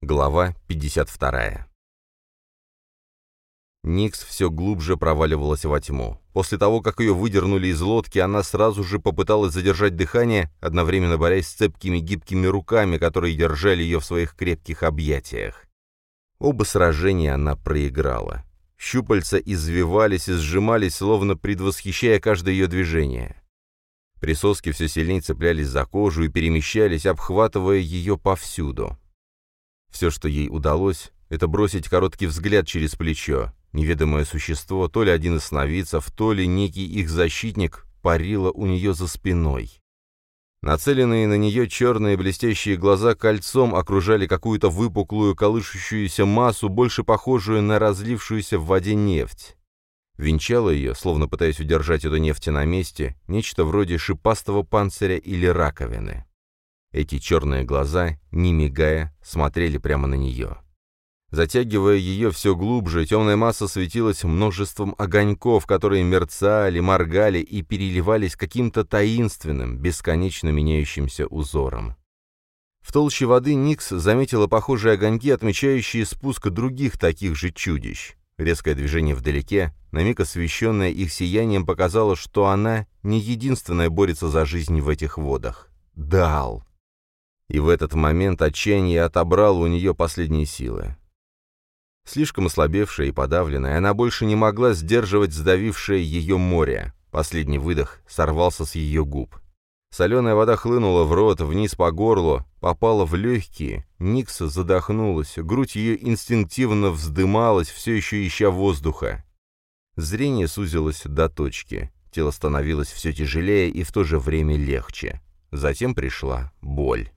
Глава 52. Никс все глубже проваливалась во тьму. После того, как ее выдернули из лодки, она сразу же попыталась задержать дыхание, одновременно борясь с цепкими гибкими руками, которые держали ее в своих крепких объятиях. Оба сражения она проиграла. Щупальца извивались и сжимались, словно предвосхищая каждое ее движение. Присоски все сильнее цеплялись за кожу и перемещались, обхватывая ее повсюду. Все, что ей удалось, это бросить короткий взгляд через плечо. Неведомое существо, то ли один из сновидцев, то ли некий их защитник, парило у нее за спиной. Нацеленные на нее черные блестящие глаза кольцом окружали какую-то выпуклую колышущуюся массу, больше похожую на разлившуюся в воде нефть. Венчало ее, словно пытаясь удержать эту нефть на месте, нечто вроде шипастого панциря или раковины. Эти черные глаза, не мигая, смотрели прямо на нее. Затягивая ее все глубже, темная масса светилась множеством огоньков, которые мерцали, моргали и переливались каким-то таинственным, бесконечно меняющимся узором. В толще воды Никс заметила похожие огоньки, отмечающие спуск других таких же чудищ. Резкое движение вдалеке, на миг освещенное их сиянием, показало, что она не единственная борется за жизнь в этих водах. Дал. И в этот момент отчаяние отобрало у нее последние силы. Слишком ослабевшая и подавленная, она больше не могла сдерживать сдавившее ее море. Последний выдох сорвался с ее губ. Соленая вода хлынула в рот, вниз по горлу, попала в легкие. Никс задохнулась, грудь ее инстинктивно вздымалась, все еще ища воздуха. Зрение сузилось до точки. Тело становилось все тяжелее и в то же время легче. Затем пришла боль.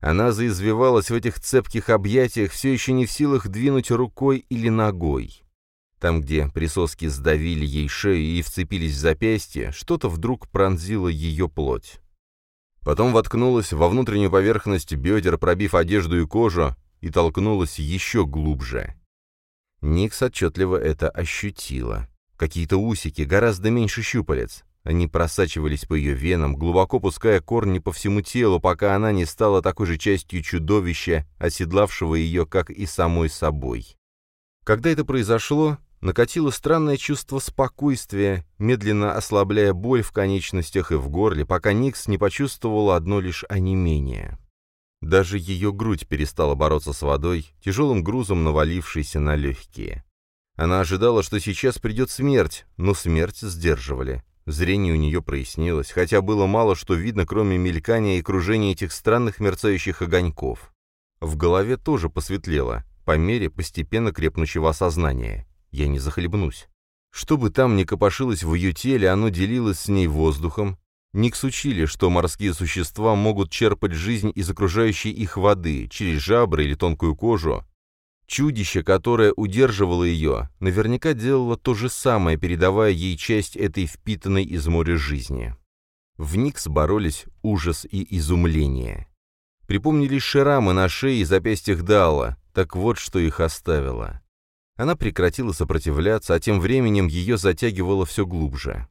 Она заизвивалась в этих цепких объятиях, все еще не в силах двинуть рукой или ногой. Там, где присоски сдавили ей шею и вцепились в запястье, что-то вдруг пронзило ее плоть. Потом воткнулась во внутреннюю поверхность бедер, пробив одежду и кожу, и толкнулась еще глубже. Никс отчетливо это ощутила. Какие-то усики, гораздо меньше щупалец. Они просачивались по ее венам, глубоко пуская корни по всему телу, пока она не стала такой же частью чудовища, оседлавшего ее, как и самой собой. Когда это произошло, накатило странное чувство спокойствия, медленно ослабляя боль в конечностях и в горле, пока Никс не почувствовала одно лишь онемение. Даже ее грудь перестала бороться с водой, тяжелым грузом навалившейся на легкие. Она ожидала, что сейчас придет смерть, но смерть сдерживали. Зрение у нее прояснилось, хотя было мало что видно, кроме мелькания и кружения этих странных мерцающих огоньков. В голове тоже посветлело, по мере постепенно крепнущего осознания. Я не захлебнусь. Что бы там ни копошилось в ее теле, оно делилось с ней воздухом. Никс учили, что морские существа могут черпать жизнь из окружающей их воды, через жабры или тонкую кожу, Чудище, которое удерживало ее, наверняка делало то же самое, передавая ей часть этой впитанной из моря жизни. В Никс боролись ужас и изумление. Припомнились шрамы на шее и запястьях Дала, так вот что их оставило. Она прекратила сопротивляться, а тем временем ее затягивало все глубже.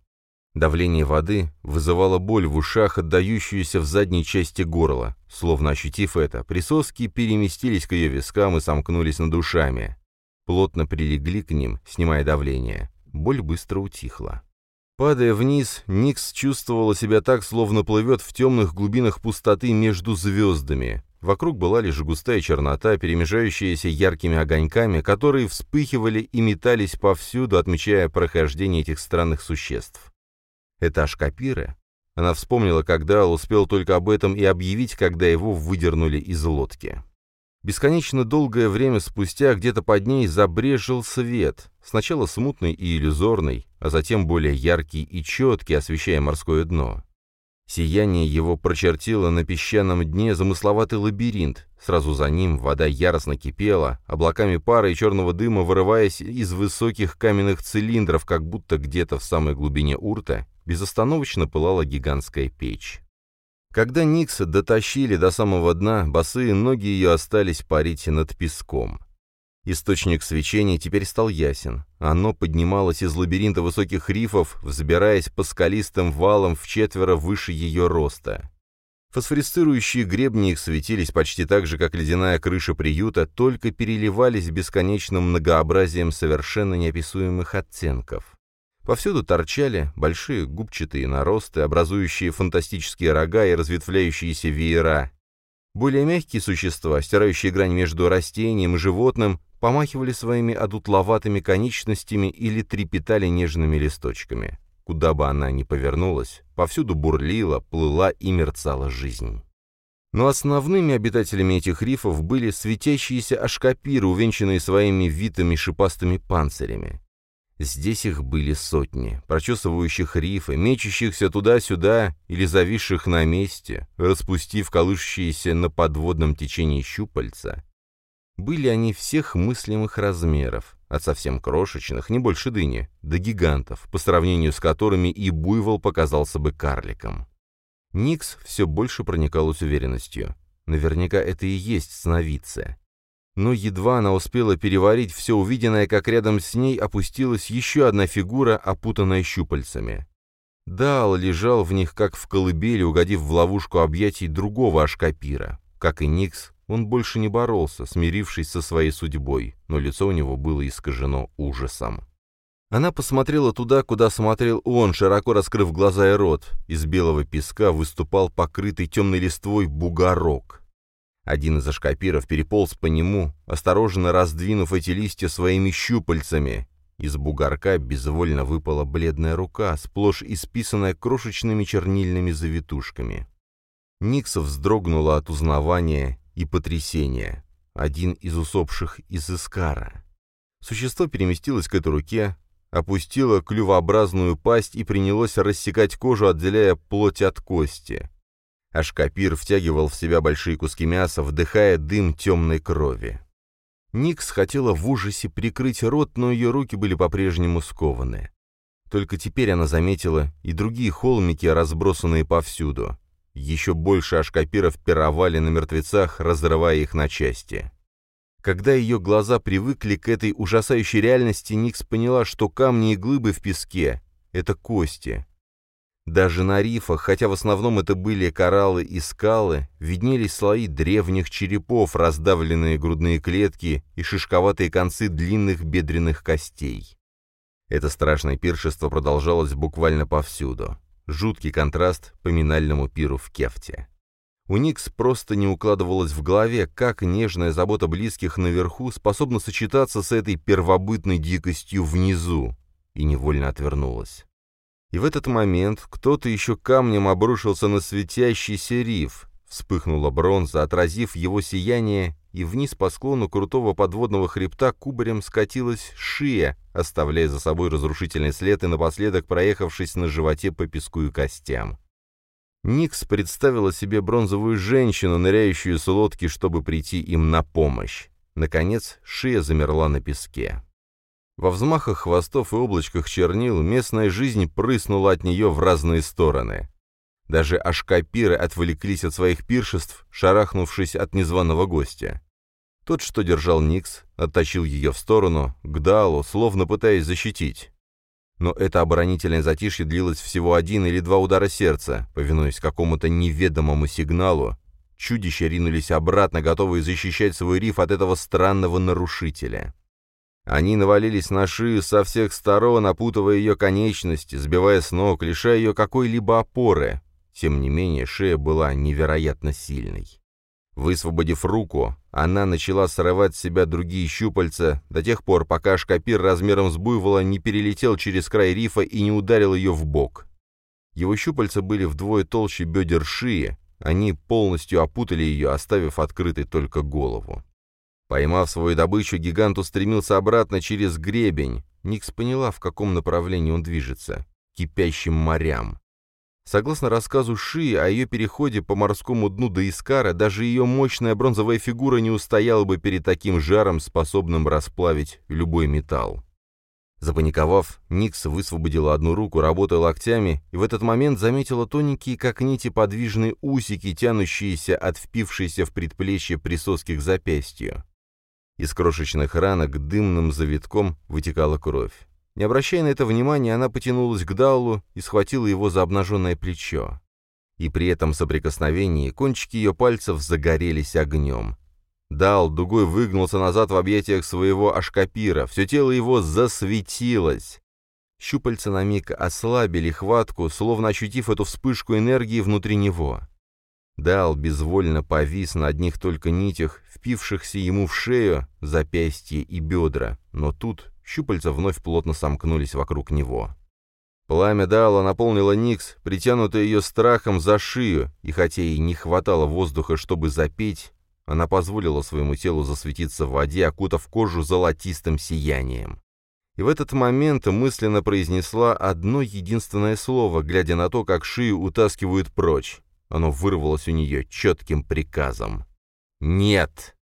Давление воды вызывало боль в ушах, отдающуюся в задней части горла. Словно ощутив это, присоски переместились к ее вискам и сомкнулись над ушами. Плотно прилегли к ним, снимая давление. Боль быстро утихла. Падая вниз, Никс чувствовала себя так, словно плывет в темных глубинах пустоты между звездами. Вокруг была лишь густая чернота, перемежающаяся яркими огоньками, которые вспыхивали и метались повсюду, отмечая прохождение этих странных существ. Этаж Капиры? Она вспомнила, когда успел только об этом и объявить, когда его выдернули из лодки. Бесконечно долгое время спустя где-то под ней забрежил свет, сначала смутный и иллюзорный, а затем более яркий и четкий, освещая морское дно. Сияние его прочертило на песчаном дне замысловатый лабиринт. Сразу за ним вода яростно кипела, облаками пара и черного дыма вырываясь из высоких каменных цилиндров, как будто где-то в самой глубине урта безостановочно пылала гигантская печь. Когда Никса дотащили до самого дна, босые ноги ее остались парить над песком. Источник свечения теперь стал ясен. Оно поднималось из лабиринта высоких рифов, взбираясь по скалистым валам в четверо выше ее роста. Фосфорицирующие гребни их светились почти так же, как ледяная крыша приюта, только переливались бесконечным многообразием совершенно неописуемых оттенков. Повсюду торчали большие губчатые наросты, образующие фантастические рога и разветвляющиеся веера. Более мягкие существа, стирающие грань между растением и животным, помахивали своими одутловатыми конечностями или трепетали нежными листочками. Куда бы она ни повернулась, повсюду бурлила, плыла и мерцала жизнь. Но основными обитателями этих рифов были светящиеся ашкапиры, увенчанные своими витыми шипастыми панцирями. Здесь их были сотни, прочесывающих рифы, мечущихся туда-сюда или зависших на месте, распустив колышущиеся на подводном течении щупальца. Были они всех мыслимых размеров, от совсем крошечных, не больше дыни, до гигантов, по сравнению с которыми и буйвол показался бы карликом. Никс все больше проникалась уверенностью. Наверняка это и есть сновидцы. Но едва она успела переварить все увиденное, как рядом с ней опустилась еще одна фигура, опутанная щупальцами. Дал лежал в них, как в колыбели, угодив в ловушку объятий другого ашкапира. Как и Никс, он больше не боролся, смирившись со своей судьбой, но лицо у него было искажено ужасом. Она посмотрела туда, куда смотрел он, широко раскрыв глаза и рот. Из белого песка выступал покрытый темной листвой бугорок. Один из ашкапиров переполз по нему, осторожно раздвинув эти листья своими щупальцами. Из бугорка безвольно выпала бледная рука, сплошь исписанная крошечными чернильными завитушками. Никса вздрогнула от узнавания и потрясения. Один из усопших из Искара. Существо переместилось к этой руке, опустило клювообразную пасть и принялось рассекать кожу, отделяя плоть от кости. Ашкапир втягивал в себя большие куски мяса, вдыхая дым темной крови. Никс хотела в ужасе прикрыть рот, но ее руки были по-прежнему скованы. Только теперь она заметила и другие холмики, разбросанные повсюду. Еще больше ашкапиров пировали на мертвецах, разрывая их на части. Когда ее глаза привыкли к этой ужасающей реальности, Никс поняла, что камни и глыбы в песке — это кости, даже на рифах, хотя в основном это были кораллы и скалы, виднелись слои древних черепов, раздавленные грудные клетки и шишковатые концы длинных бедренных костей. Это страшное пиршество продолжалось буквально повсюду. Жуткий контраст поминальному пиру в Кефте. У Никс просто не укладывалось в голове, как нежная забота близких наверху способна сочетаться с этой первобытной дикостью внизу, и невольно отвернулась. И в этот момент кто-то еще камнем обрушился на светящийся риф. Вспыхнула бронза, отразив его сияние, и вниз по склону крутого подводного хребта кубарем скатилась шия, оставляя за собой разрушительный след и напоследок проехавшись на животе по песку и костям. Никс представила себе бронзовую женщину, ныряющую с лодки, чтобы прийти им на помощь. Наконец, шия замерла на песке. Во взмахах хвостов и облачках чернил местная жизнь прыснула от нее в разные стороны. Даже ашкапиры отвлеклись от своих пиршеств, шарахнувшись от незваного гостя. Тот, что держал Никс, оттащил ее в сторону, к Далу, словно пытаясь защитить. Но это оборонительное затишье длилось всего один или два удара сердца, повинуясь какому-то неведомому сигналу. Чудища ринулись обратно, готовые защищать свой риф от этого странного нарушителя. Они навалились на шию со всех сторон, опутывая ее конечности, сбивая с ног, лишая ее какой-либо опоры. Тем не менее, шея была невероятно сильной. Высвободив руку, она начала срывать с себя другие щупальца до тех пор, пока шкапир размером с буйвола не перелетел через край рифа и не ударил ее в бок. Его щупальца были вдвое толще бедер шии, они полностью опутали ее, оставив открытой только голову. Поймав свою добычу, гигант устремился обратно через гребень. Никс поняла, в каком направлении он движется. Кипящим морям. Согласно рассказу Ши о ее переходе по морскому дну до Искара, даже ее мощная бронзовая фигура не устояла бы перед таким жаром, способным расплавить любой металл. Запаниковав, Никс высвободила одну руку, работая локтями, и в этот момент заметила тоненькие, как нити, подвижные усики, тянущиеся от впившейся в предплечье присоски к запястью. Из крошечных ранок дымным завитком вытекала кровь. Не обращая на это внимания, она потянулась к Даулу и схватила его за обнаженное плечо. И при этом соприкосновении кончики ее пальцев загорелись огнем. Дал дугой выгнулся назад в объятиях своего ашкапира, все тело его засветилось. Щупальца на миг ослабили хватку, словно ощутив эту вспышку энергии внутри него. Дал безвольно повис на одних только нитях, впившихся ему в шею, запястье и бедра, но тут щупальца вновь плотно сомкнулись вокруг него. Пламя Дала наполнило Никс, притянутое ее страхом за шею, и хотя ей не хватало воздуха, чтобы запеть, она позволила своему телу засветиться в воде, окутав кожу золотистым сиянием. И в этот момент мысленно произнесла одно единственное слово, глядя на то, как шею утаскивают прочь. Оно вырвалось у нее четким приказом. «Нет!»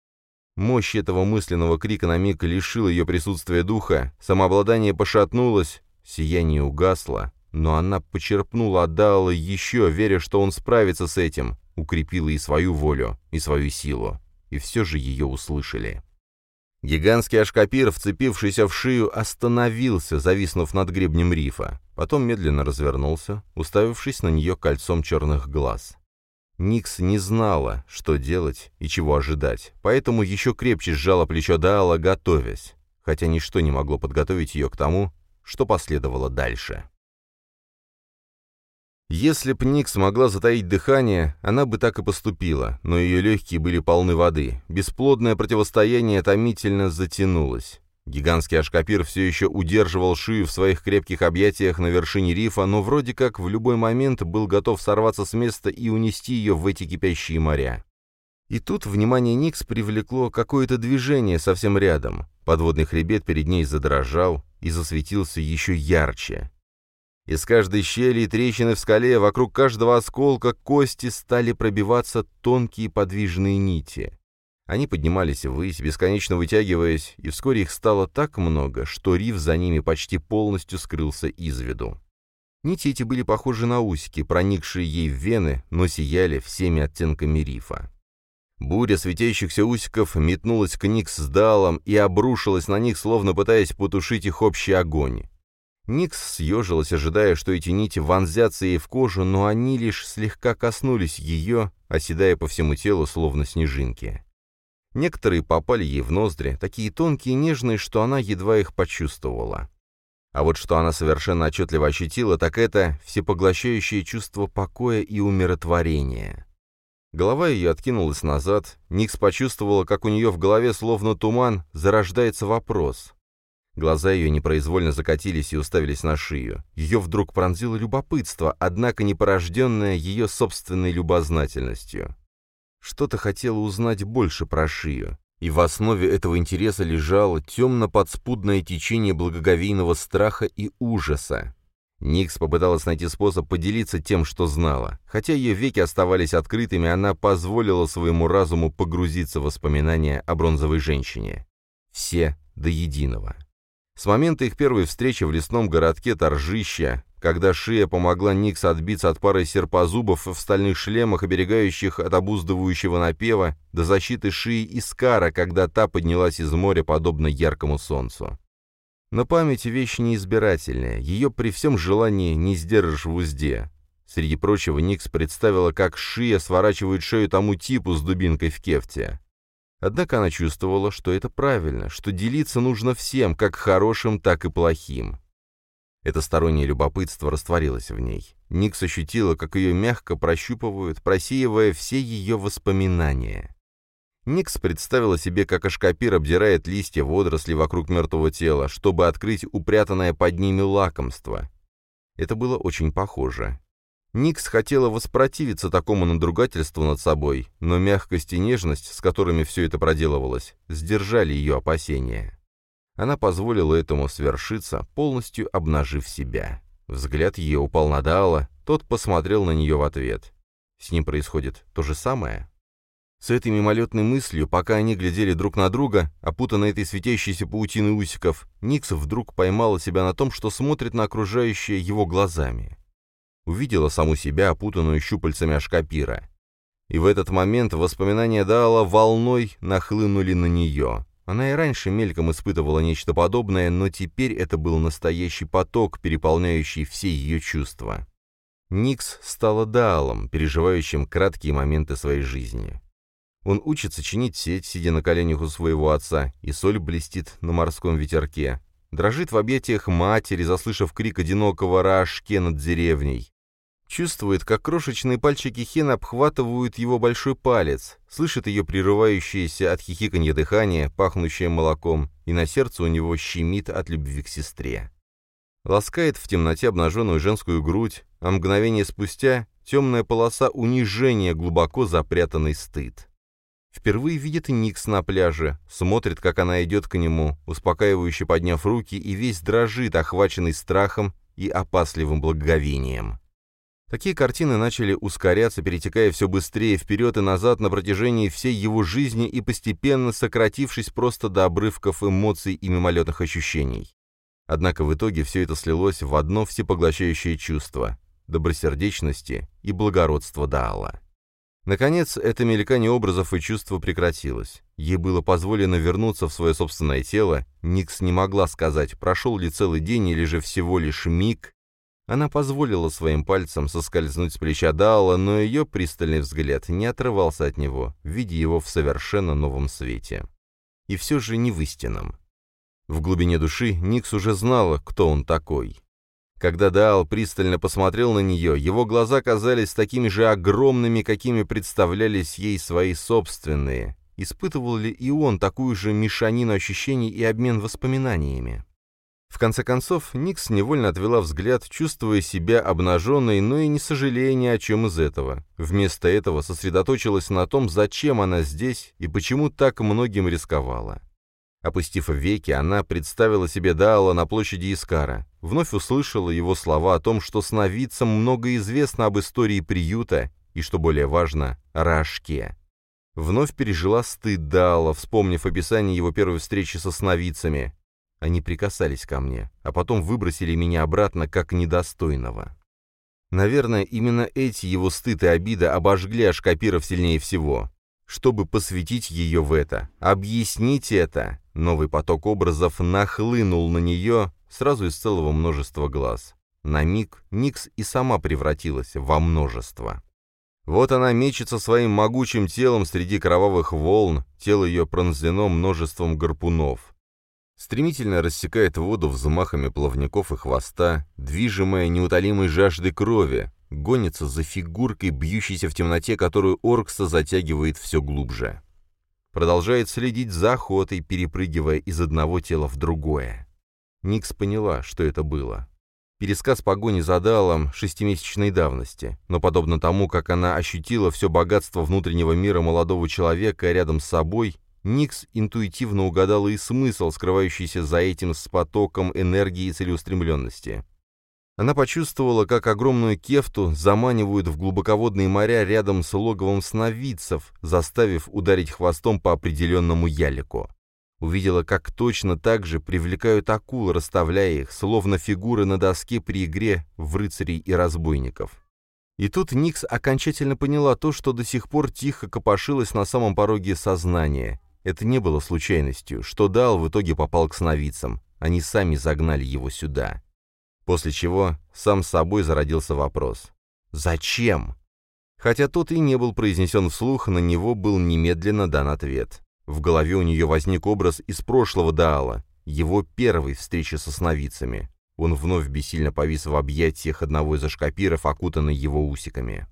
Мощь этого мысленного крика на миг лишила ее присутствия духа, самообладание пошатнулось, сияние угасло, но она почерпнула от Даала еще, веря, что он справится с этим, укрепила и свою волю, и свою силу, и все же ее услышали. Гигантский ашкапир, вцепившийся в шею, остановился, зависнув над гребнем рифа. Потом медленно развернулся, уставившись на нее кольцом черных глаз. Никс не знала, что делать и чего ожидать, поэтому еще крепче сжала плечо Даала, готовясь, хотя ничто не могло подготовить ее к тому, что последовало дальше. Если б Ник смогла затаить дыхание, она бы так и поступила, но ее легкие были полны воды. Бесплодное противостояние томительно затянулось. Гигантский ашкапир все еще удерживал шию в своих крепких объятиях на вершине рифа, но вроде как в любой момент был готов сорваться с места и унести ее в эти кипящие моря. И тут внимание Никс привлекло какое-то движение совсем рядом. Подводный хребет перед ней задрожал и засветился еще ярче. Из каждой щели и трещины в скале, вокруг каждого осколка кости стали пробиваться тонкие подвижные нити. Они поднимались ввысь, бесконечно вытягиваясь, и вскоре их стало так много, что риф за ними почти полностью скрылся из виду. Нити эти были похожи на усики, проникшие ей в вены, но сияли всеми оттенками рифа. Буря светящихся усиков метнулась к Никс с Далом и обрушилась на них, словно пытаясь потушить их общий огонь. Никс съежилась, ожидая, что эти нити вонзятся ей в кожу, но они лишь слегка коснулись ее, оседая по всему телу, словно снежинки. Некоторые попали ей в ноздри, такие тонкие и нежные, что она едва их почувствовала. А вот что она совершенно отчетливо ощутила, так это всепоглощающее чувство покоя и умиротворения. Голова ее откинулась назад, Никс почувствовала, как у нее в голове, словно туман, зарождается вопрос. Глаза ее непроизвольно закатились и уставились на шию. Ее вдруг пронзило любопытство, однако не порожденное ее собственной любознательностью. Что-то хотела узнать больше про шию, и в основе этого интереса лежало темно-подспудное течение благоговейного страха и ужаса. Никс попыталась найти способ поделиться тем, что знала. Хотя ее веки оставались открытыми, она позволила своему разуму погрузиться в воспоминания о бронзовой женщине. Все до единого. С момента их первой встречи в лесном городке Торжища, когда Шия помогла Никс отбиться от пары серпозубов в стальных шлемах, оберегающих от обуздывающего напева, до защиты Шии Искара, когда та поднялась из моря, подобно яркому солнцу. Но память — вещь неизбирательная, ее при всем желании не сдержишь в узде. Среди прочего, Никс представила, как Шия сворачивает шею тому типу с дубинкой в кефте. Однако она чувствовала, что это правильно, что делиться нужно всем, как хорошим, так и плохим. Это стороннее любопытство растворилось в ней. Никс ощутила, как ее мягко прощупывают, просеивая все ее воспоминания. Никс представила себе, как Ашкапир обдирает листья водоросли вокруг мертвого тела, чтобы открыть упрятанное под ними лакомство. Это было очень похоже. Никс хотела воспротивиться такому надругательству над собой, но мягкость и нежность, с которыми все это проделывалось, сдержали ее опасения. Она позволила этому свершиться, полностью обнажив себя. Взгляд ее упал на Даала, тот посмотрел на нее в ответ. С ним происходит то же самое? С этой мимолетной мыслью, пока они глядели друг на друга, опутанной этой светящейся паутиной усиков, Никс вдруг поймала себя на том, что смотрит на окружающее его глазами увидела саму себя, опутанную щупальцами ашкапира. И в этот момент воспоминания Даала волной нахлынули на нее. Она и раньше мельком испытывала нечто подобное, но теперь это был настоящий поток, переполняющий все ее чувства. Никс стала Даалом, переживающим краткие моменты своей жизни. Он учится чинить сеть, сидя на коленях у своего отца, и соль блестит на морском ветерке. Дрожит в объятиях матери, заслышав крик одинокого Раашке над деревней. Чувствует, как крошечные пальчики Хен обхватывают его большой палец, слышит ее прерывающееся от хихиканья дыхание, пахнущее молоком, и на сердце у него щемит от любви к сестре. Ласкает в темноте обнаженную женскую грудь, а мгновение спустя темная полоса унижения, глубоко запрятанный стыд. Впервые видит Никс на пляже, смотрит, как она идет к нему, успокаивающе подняв руки, и весь дрожит, охваченный страхом и опасливым благоговением. Такие картины начали ускоряться, перетекая все быстрее вперед и назад на протяжении всей его жизни и постепенно сократившись просто до обрывков эмоций и мимолетных ощущений. Однако в итоге все это слилось в одно всепоглощающее чувство – добросердечности и благородства Даала. Наконец, это мелькание образов и чувства прекратилось. Ей было позволено вернуться в свое собственное тело, Никс не могла сказать, прошел ли целый день или же всего лишь миг. Она позволила своим пальцам соскользнуть с плеча Даала, но ее пристальный взгляд не отрывался от него, видя его в совершенно новом свете. И все же не в истинном. В глубине души Никс уже знала, кто он такой. Когда Даал пристально посмотрел на нее, его глаза казались такими же огромными, какими представлялись ей свои собственные. Испытывал ли и он такую же мешанину ощущений и обмен воспоминаниями? В конце концов, Никс невольно отвела взгляд, чувствуя себя обнаженной, но и не сожалея ни о чем из этого. Вместо этого сосредоточилась на том, зачем она здесь и почему так многим рисковала. Опустив веки, она представила себе Даала на площади Искара, вновь услышала его слова о том, что сновидцам много известно об истории приюта и, что более важно, Рашке. Вновь пережила стыд Даала, вспомнив описание его первой встречи со сновидцами. Они прикасались ко мне, а потом выбросили меня обратно как недостойного. Наверное, именно эти его стыд и обида обожгли Ашкапиров сильнее всего чтобы посвятить ее в это, объяснить это. Новый поток образов нахлынул на нее сразу из целого множества глаз. На миг Никс и сама превратилась во множество. Вот она мечется своим могучим телом среди кровавых волн, тело ее пронзено множеством гарпунов. Стремительно рассекает воду взмахами плавников и хвоста, движимая неутолимой жаждой крови, гонится за фигуркой, бьющейся в темноте, которую Оркса затягивает все глубже. Продолжает следить за охотой, перепрыгивая из одного тела в другое. Никс поняла, что это было. Пересказ погони за Далом шестимесячной давности, но подобно тому, как она ощутила все богатство внутреннего мира молодого человека рядом с собой, Никс интуитивно угадала и смысл, скрывающийся за этим с потоком энергии и целеустремленности. Она почувствовала, как огромную кефту заманивают в глубоководные моря рядом с логовом сновидцев, заставив ударить хвостом по определенному ялику. Увидела, как точно так же привлекают акул, расставляя их, словно фигуры на доске при игре в рыцарей и разбойников. И тут Никс окончательно поняла то, что до сих пор тихо копошилось на самом пороге сознания. Это не было случайностью, что Дал в итоге попал к сновидцам. Они сами загнали его сюда. После чего сам собой зародился вопрос. «Зачем?» Хотя тот и не был произнесен вслух, на него был немедленно дан ответ. В голове у нее возник образ из прошлого Даала, его первой встречи со сновидцами. Он вновь бессильно повис в объятиях одного из ашкапиров, окутанный его усиками.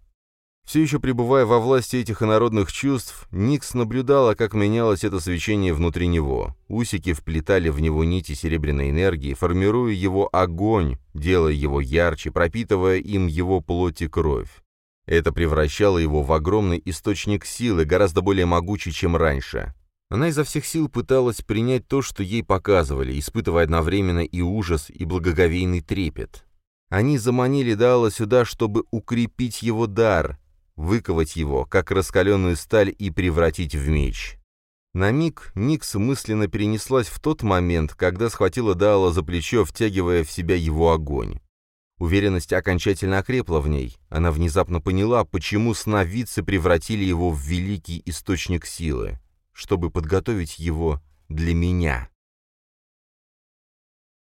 Все еще пребывая во власти этих инородных чувств, Никс наблюдала, как менялось это свечение внутри него. Усики вплетали в него нити серебряной энергии, формируя его огонь, делая его ярче, пропитывая им его плоть и кровь. Это превращало его в огромный источник силы, гораздо более могучий, чем раньше. Она изо всех сил пыталась принять то, что ей показывали, испытывая одновременно и ужас, и благоговейный трепет. Они заманили Дала сюда, чтобы укрепить его дар, выковать его, как раскаленную сталь, и превратить в меч. На миг Никс мысленно перенеслась в тот момент, когда схватила Даала за плечо, втягивая в себя его огонь. Уверенность окончательно окрепла в ней. Она внезапно поняла, почему сновидцы превратили его в великий источник силы, чтобы подготовить его для меня.